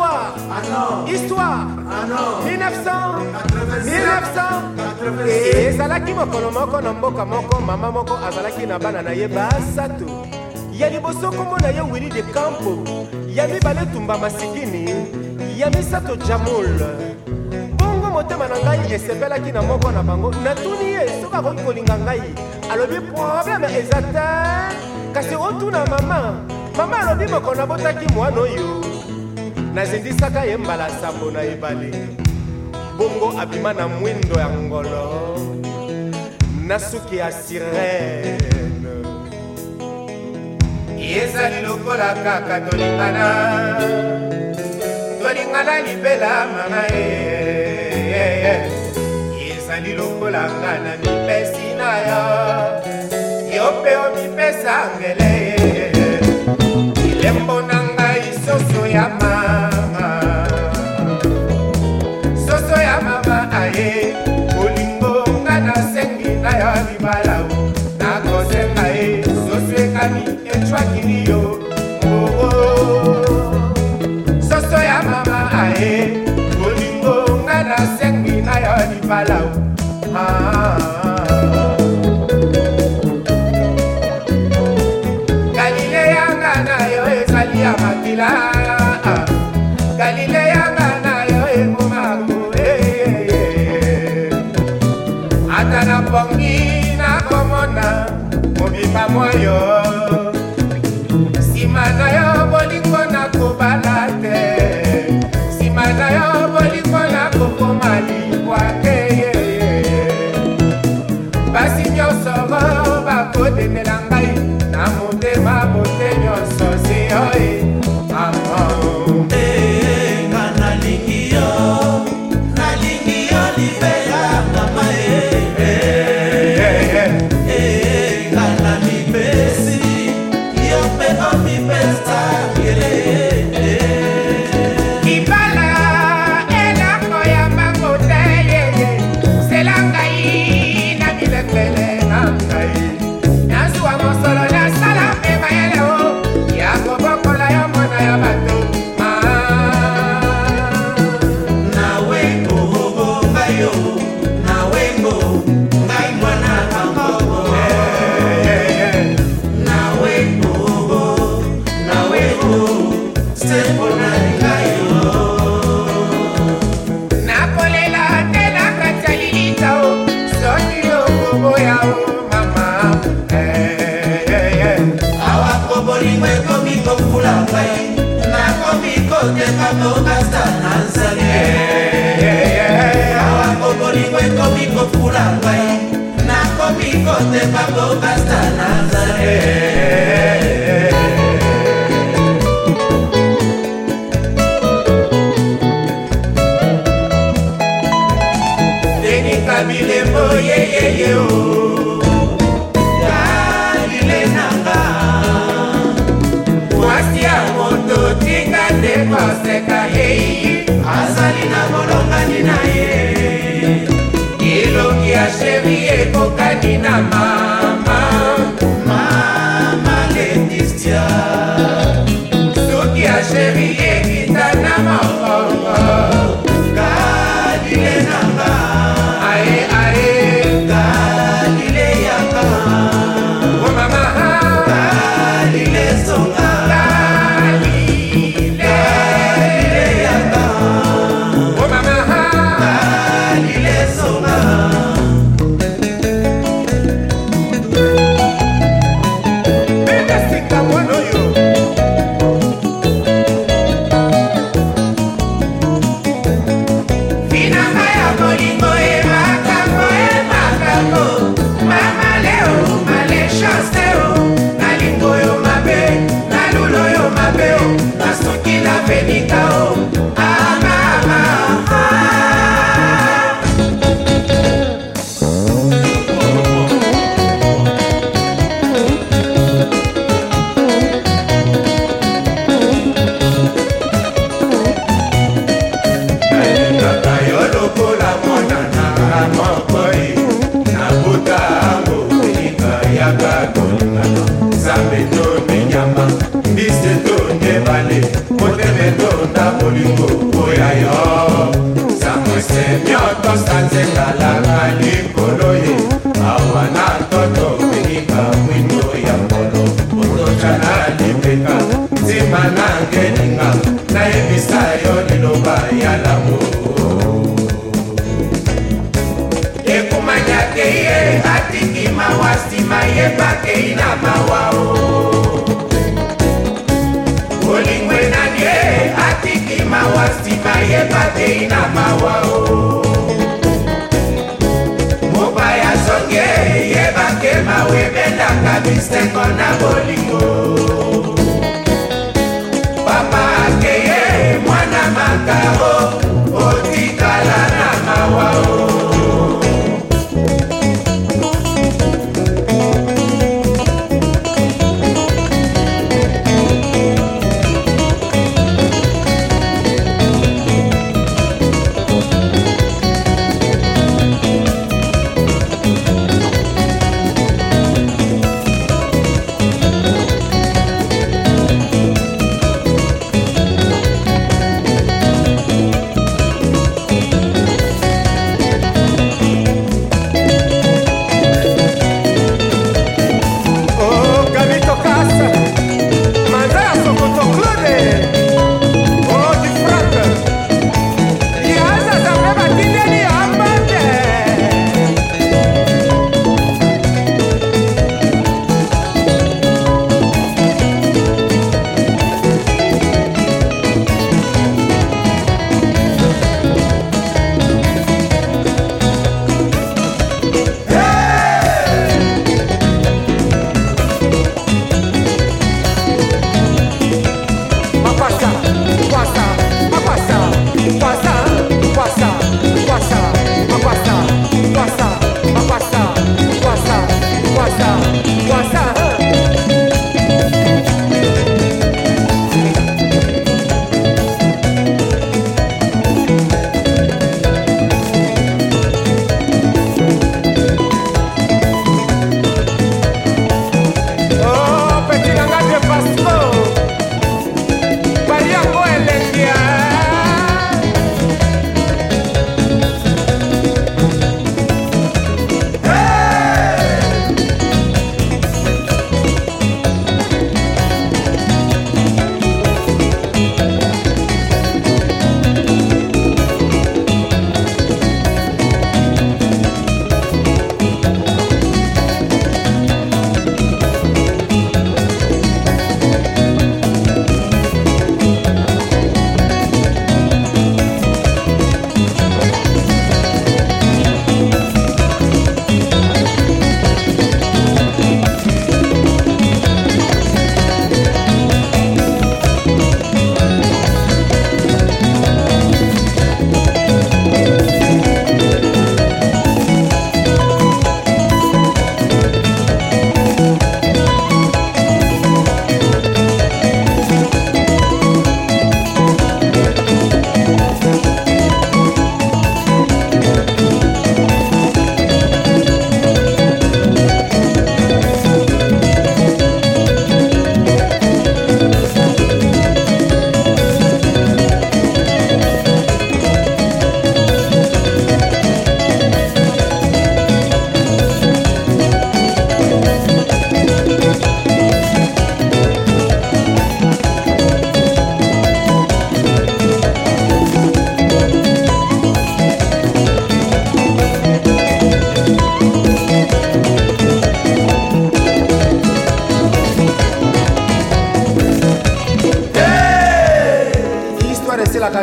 Histoire. Ah Histoire. Ah 1900. 1900. ezalaki mokolo moko na mboka moko mama moko azalaki na bana na ye basato ya liboso nkombo na ye wili de campo ya mibale tumba masikini ya misato jamul bongo motema na ngai esepelaki na moko na bango natuni ye soki akoki kolinga ngai alobi probleme eza te kasi otuna mama mama alobi moko nabotaki mwana oyo nazindisaka ye mbala sambo na ebale bongo abima na mwindo ya ngolo na suki ya sirene ezali lokola kaka tolingana tolingana libela mama e ezali lokola nga na mipesi na yo yo mpe omipesa ngele elembo 哎。Eh, eh, eh, bolingo ekomi kokula ngai nakomi koteka bokasta na nzali awako bolingo ekomi kokula ngai nakomi koteka bokasta na nzali ya moto tika te koseka ei azali na molongani na ye elongi ya sheri ekokani na mama mama letistia soki ya sheri yalamu ekumanyake ye atiki mawa nsima yebake ina mawa o olingwenani ye atiki mawa nsima yebake ina mawa o mobaya songe yebake mawa ebendaka bisengo na bolingo papa akeye mwana makao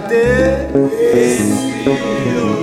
kate did.